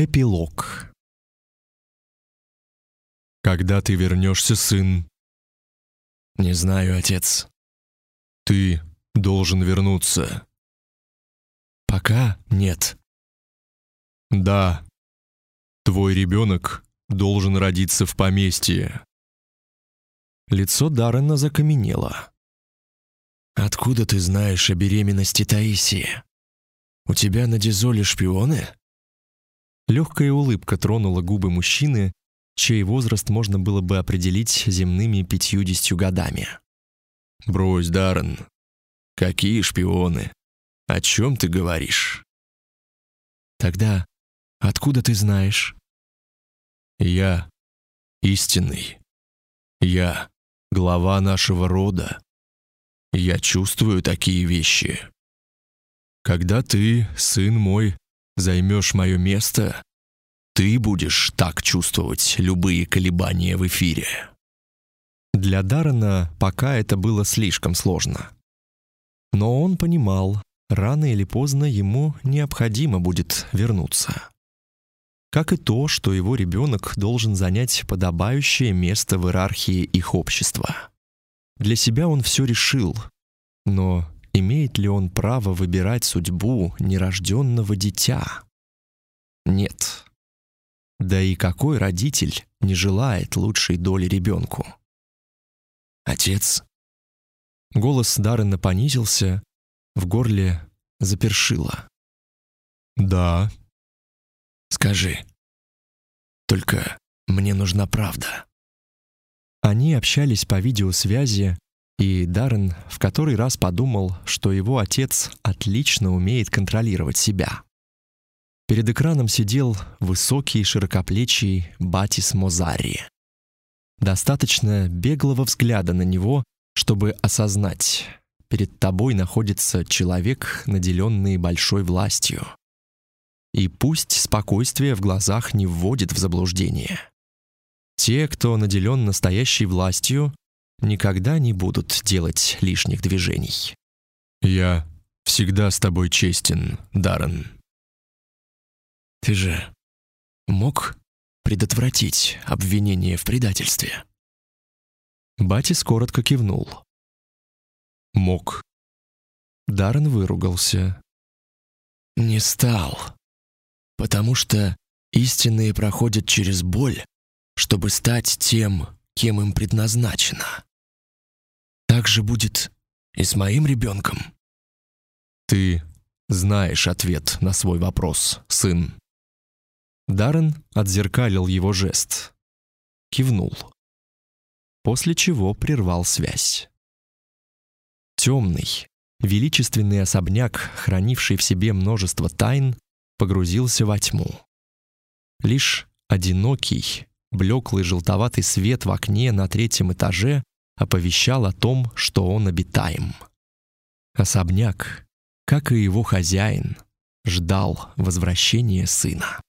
Эпилог. Когда ты вернешься, сын? Не знаю, отец. Ты должен вернуться. Пока нет. Да. Твой ребенок должен родиться в поместье. Лицо Даррена закаменело. Откуда ты знаешь о беременности Таисии? У тебя на Дизоле шпионы? Легкая улыбка тронула губы мужчины, чей возраст можно было бы определить земными пятьюдесятью годами. «Брось, Даррен. Какие шпионы? О чем ты говоришь?» «Тогда откуда ты знаешь?» «Я истинный. Я глава нашего рода. Я чувствую такие вещи. Когда ты, сын мой, займешь мое место, ты будешь так чувствовать любые колебания в эфире. Для Даррена пока это было слишком сложно. Но он понимал, рано или поздно ему необходимо будет вернуться. Как и то, что его ребенок должен занять подобающее место в иерархии их общества. Для себя он все решил, но Имеет ли он право выбирать судьбу нерожденного дитя? Нет. Да и какой родитель не желает лучшей доли ребенку? Отец. Голос Даррена понизился, в горле запершило. Да. Скажи. Только мне нужна правда. Они общались по видеосвязи, и Даррен в который раз подумал, что его отец отлично умеет контролировать себя. Перед экраном сидел высокий широкоплечий Батис Мозари. Достаточно беглого взгляда на него, чтобы осознать, перед тобой находится человек, наделенный большой властью. И пусть спокойствие в глазах не вводит в заблуждение. Те, кто наделен настоящей властью, никогда не будут делать лишних движений. Я всегда с тобой честен, Даррен. Ты же мог предотвратить обвинение в предательстве? Батис коротко кивнул. Мог. Даррен выругался. Не стал. Потому что истинные проходят через боль, чтобы стать тем, кем им предназначено. Так же будет и с моим ребенком. Ты знаешь ответ на свой вопрос, сын. Даррен отзеркалил его жест. Кивнул. После чего прервал связь. Темный, величественный особняк, хранивший в себе множество тайн, погрузился во тьму. Лишь одинокий, блеклый желтоватый свет в окне на третьем этаже оповещал о том, что он обитаем. Особняк, как и его хозяин, ждал возвращения сына.